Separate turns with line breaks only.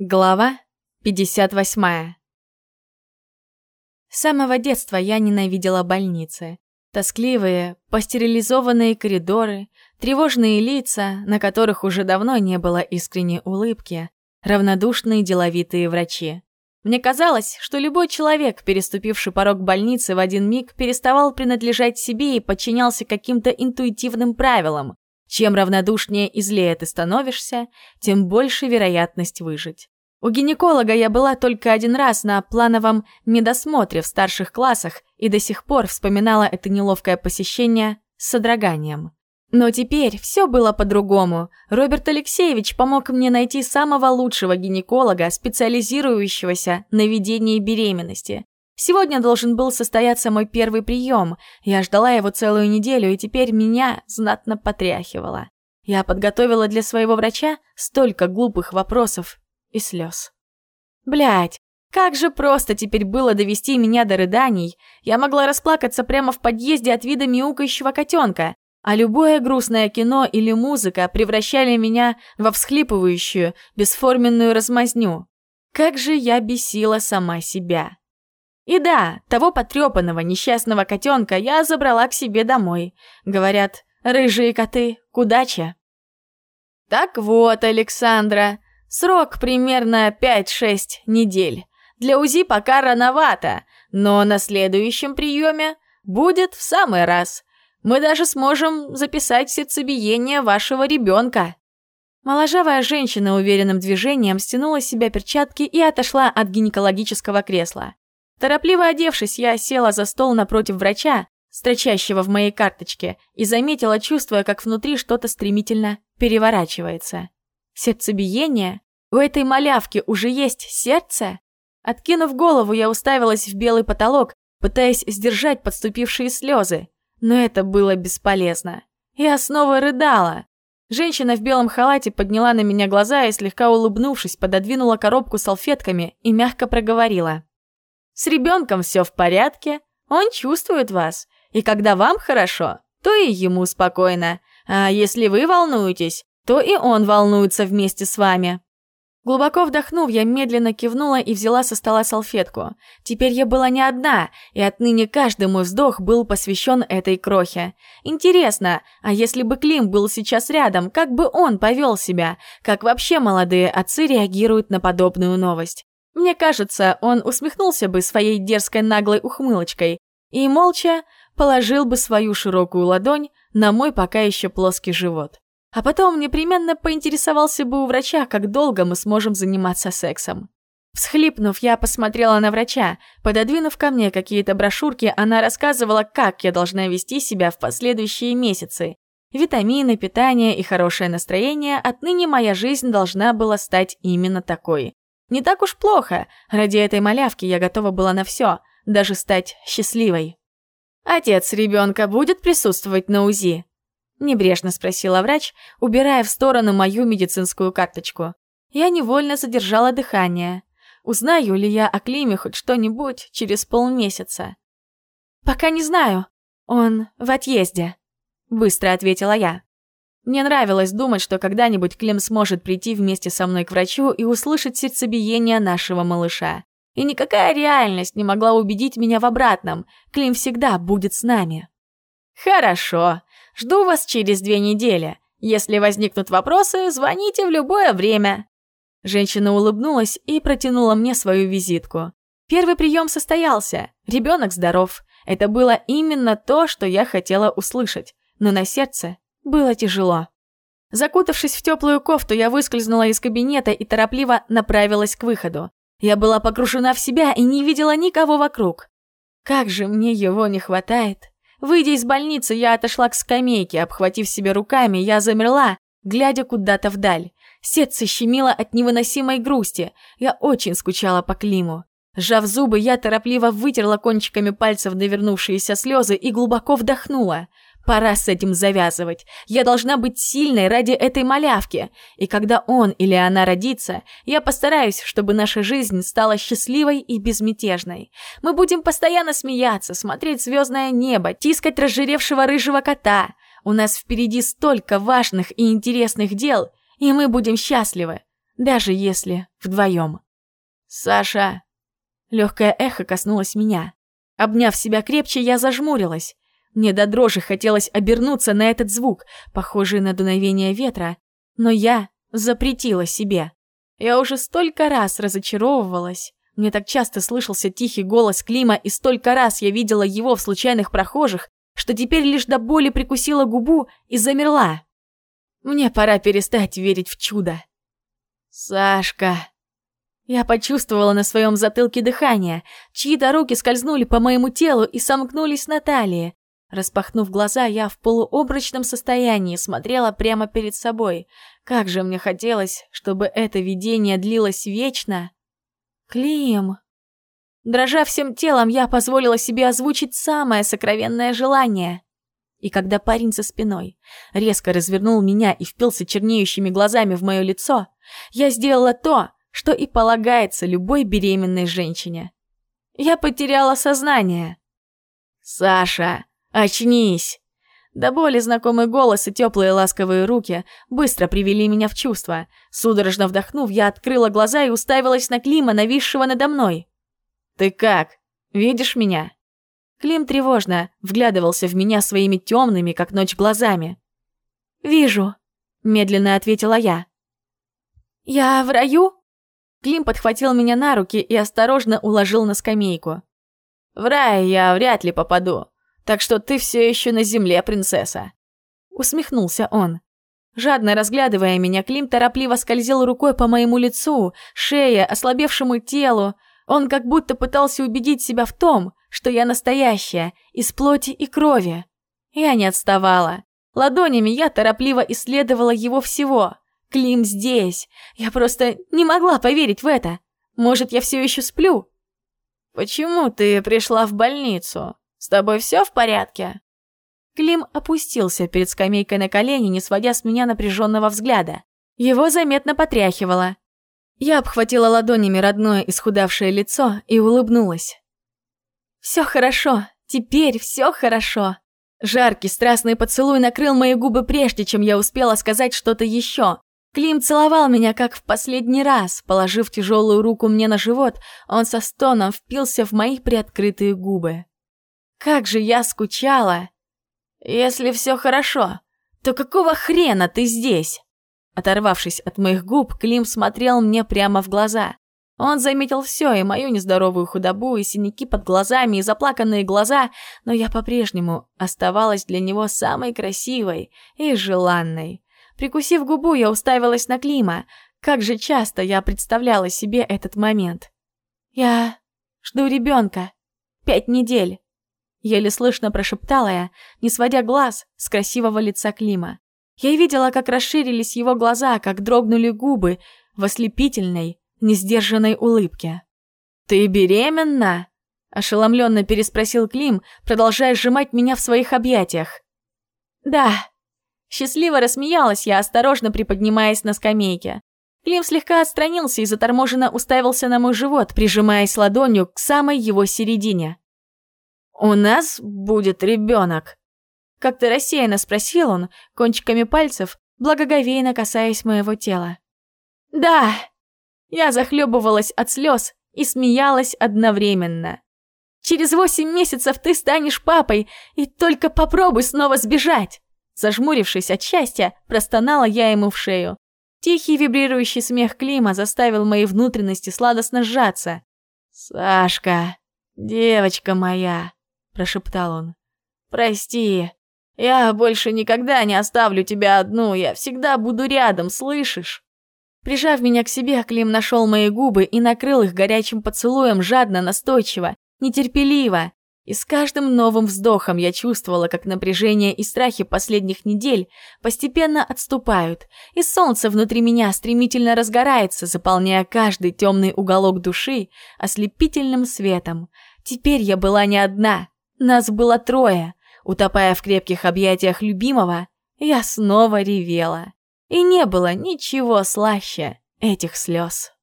Глава 58 С самого детства я ненавидела больницы. Тоскливые, постерилизованные коридоры, тревожные лица, на которых уже давно не было искренней улыбки, равнодушные деловитые врачи. Мне казалось, что любой человек, переступивший порог больницы в один миг, переставал принадлежать себе и подчинялся каким-то интуитивным правилам, чем равнодушнее и злее ты становишься, тем больше вероятность выжить. У гинеколога я была только один раз на плановом медосмотре в старших классах и до сих пор вспоминала это неловкое посещение с содроганием. Но теперь все было по-другому. Роберт Алексеевич помог мне найти самого лучшего гинеколога, специализирующегося на ведении беременности. Сегодня должен был состояться мой первый прием. Я ждала его целую неделю, и теперь меня знатно потряхивало. Я подготовила для своего врача столько глупых вопросов и слез. Блять, как же просто теперь было довести меня до рыданий. Я могла расплакаться прямо в подъезде от вида мяукающего котенка, а любое грустное кино или музыка превращали меня во всхлипывающую, бесформенную размазню. Как же я бесила сама себя. И да, того потрепанного несчастного котенка я забрала к себе домой. Говорят, рыжие коты к удаче. Так вот, Александра, срок примерно 5-6 недель. Для УЗИ пока рановато, но на следующем приеме будет в самый раз. Мы даже сможем записать сердцебиение вашего ребенка. Моложавая женщина уверенным движением стянула с себя перчатки и отошла от гинекологического кресла. Торопливо одевшись, я села за стол напротив врача, строчащего в моей карточке, и заметила, чувствуя, как внутри что-то стремительно переворачивается. Сердцебиение? У этой малявки уже есть сердце? Откинув голову, я уставилась в белый потолок, пытаясь сдержать подступившие слезы. Но это было бесполезно. Я снова рыдала. Женщина в белом халате подняла на меня глаза и, слегка улыбнувшись, пододвинула коробку салфетками и мягко проговорила. С ребенком все в порядке, он чувствует вас, и когда вам хорошо, то и ему спокойно, а если вы волнуетесь, то и он волнуется вместе с вами. Глубоко вдохнув, я медленно кивнула и взяла со стола салфетку. Теперь я была не одна, и отныне каждый мой вздох был посвящен этой крохе. Интересно, а если бы Клим был сейчас рядом, как бы он повел себя? Как вообще молодые отцы реагируют на подобную новость? Мне кажется, он усмехнулся бы своей дерзкой наглой ухмылочкой и молча положил бы свою широкую ладонь на мой пока еще плоский живот. А потом непременно поинтересовался бы у врача, как долго мы сможем заниматься сексом. Всхлипнув, я посмотрела на врача. Пододвинув ко мне какие-то брошюрки, она рассказывала, как я должна вести себя в последующие месяцы. Витамины, питание и хорошее настроение, отныне моя жизнь должна была стать именно такой. Не так уж плохо. Ради этой малявки я готова была на все, даже стать счастливой. «Отец ребенка будет присутствовать на УЗИ?» Небрежно спросила врач, убирая в сторону мою медицинскую карточку. Я невольно задержала дыхание. Узнаю ли я о Климе хоть что-нибудь через полмесяца? «Пока не знаю. Он в отъезде», — быстро ответила я. Мне нравилось думать, что когда-нибудь Клим сможет прийти вместе со мной к врачу и услышать сердцебиение нашего малыша. И никакая реальность не могла убедить меня в обратном. Клим всегда будет с нами. Хорошо. Жду вас через две недели. Если возникнут вопросы, звоните в любое время. Женщина улыбнулась и протянула мне свою визитку. Первый прием состоялся. Ребенок здоров. Это было именно то, что я хотела услышать. Но на сердце было тяжело. Закутавшись в теплую кофту, я выскользнула из кабинета и торопливо направилась к выходу. Я была погружена в себя и не видела никого вокруг. Как же мне его не хватает. Выйдя из больницы, я отошла к скамейке, обхватив себя руками, я замерла, глядя куда-то вдаль. Сердце щемило от невыносимой грусти. Я очень скучала по Климу. Сжав зубы, я торопливо вытерла кончиками пальцев навернувшиеся слезы и глубоко вдохнула. Пора с этим завязывать. Я должна быть сильной ради этой малявки. И когда он или она родится, я постараюсь, чтобы наша жизнь стала счастливой и безмятежной. Мы будем постоянно смеяться, смотреть звездное небо, тискать разжиревшего рыжего кота. У нас впереди столько важных и интересных дел, и мы будем счастливы. даже если вдвоем. «Саша!» Легкое эхо коснулось меня. Обняв себя крепче, я зажмурилась. Мне до дрожи хотелось обернуться на этот звук, похожий на дуновение ветра, но я запретила себе. Я уже столько раз разочаровывалась. Мне так часто слышался тихий голос Клима, и столько раз я видела его в случайных прохожих, что теперь лишь до боли прикусила губу и замерла. Мне пора перестать верить в чудо. «Сашка!» Я почувствовала на своем затылке дыхание. Чьи-то руки скользнули по моему телу и сомкнулись на талии. Распахнув глаза, я в полуобрачном состоянии смотрела прямо перед собой. Как же мне хотелось, чтобы это видение длилось вечно. Клим. Дрожа всем телом, я позволила себе озвучить самое сокровенное желание. И когда парень за спиной резко развернул меня и впился чернеющими глазами в мое лицо, я сделала то, что и полагается любой беременной женщине. Я потеряла сознание. «Саша, очнись!» До боли знакомый голос и теплые ласковые руки быстро привели меня в чувство. Судорожно вдохнув, я открыла глаза и уставилась на Клима, нависшего надо мной. «Ты как? Видишь меня?» Клим тревожно вглядывался в меня своими темными, как ночь, глазами. «Вижу», — медленно ответила я. «Я в раю?» Клим подхватил меня на руки и осторожно уложил на скамейку. «В рай я вряд ли попаду, так что ты все еще на земле, принцесса!» Усмехнулся он. Жадно разглядывая меня, Клим торопливо скользил рукой по моему лицу, шее, ослабевшему телу. Он как будто пытался убедить себя в том, что я настоящая, из плоти и крови. Я не отставала. Ладонями я торопливо исследовала его всего. Клим здесь. Я просто не могла поверить в это. Может, я все еще сплю? Почему ты пришла в больницу? С тобой все в порядке? Клим опустился перед скамейкой на колени, не сводя с меня напряженного взгляда. Его заметно потряхивало. Я обхватила ладонями родное исхудавшее лицо и улыбнулась. «Все хорошо, теперь все хорошо». Жаркий страстный поцелуй накрыл мои губы прежде, чем я успела сказать что-то еще. Клим целовал меня, как в последний раз. Положив тяжелую руку мне на живот, он со стоном впился в мои приоткрытые губы. Как же я скучала! Если все хорошо, то какого хрена ты здесь? Оторвавшись от моих губ, Клим смотрел мне прямо в глаза. Он заметил все, и мою нездоровую худобу, и синяки под глазами, и заплаканные глаза, но я по-прежнему оставалась для него самой красивой и желанной. Прикусив губу, я уставилась на Клима. Как же часто я представляла себе этот момент. «Я жду ребенка. Пять недель». Еле слышно прошептала я, не сводя глаз с красивого лица Клима. Я видела, как расширились его глаза, как дрогнули губы в ослепительной, несдержанной улыбке. «Ты беременна?» – ошеломленно переспросил Клим, продолжая сжимать меня в своих объятиях. «Да», Счастливо рассмеялась я, осторожно приподнимаясь на скамейке. Клим слегка отстранился и заторможенно уставился на мой живот, прижимаясь ладонью к самой его середине. «У нас будет ребенок?» Как-то рассеянно спросил он, кончиками пальцев, благоговейно касаясь моего тела. «Да!» Я захлебывалась от слез и смеялась одновременно. «Через восемь месяцев ты станешь папой, и только попробуй снова сбежать!» Зажмурившись от счастья, простонала я ему в шею. Тихий вибрирующий смех Клима заставил мои внутренности сладостно сжаться. «Сашка, девочка моя», – прошептал он. «Прости, я больше никогда не оставлю тебя одну, я всегда буду рядом, слышишь?» Прижав меня к себе, Клим нашел мои губы и накрыл их горячим поцелуем жадно, настойчиво, нетерпеливо. И с каждым новым вздохом я чувствовала, как напряжение и страхи последних недель постепенно отступают, и солнце внутри меня стремительно разгорается, заполняя каждый темный уголок души ослепительным светом. Теперь я была не одна, нас было трое. Утопая в крепких объятиях любимого, я снова ревела. И не было ничего слаще этих слез.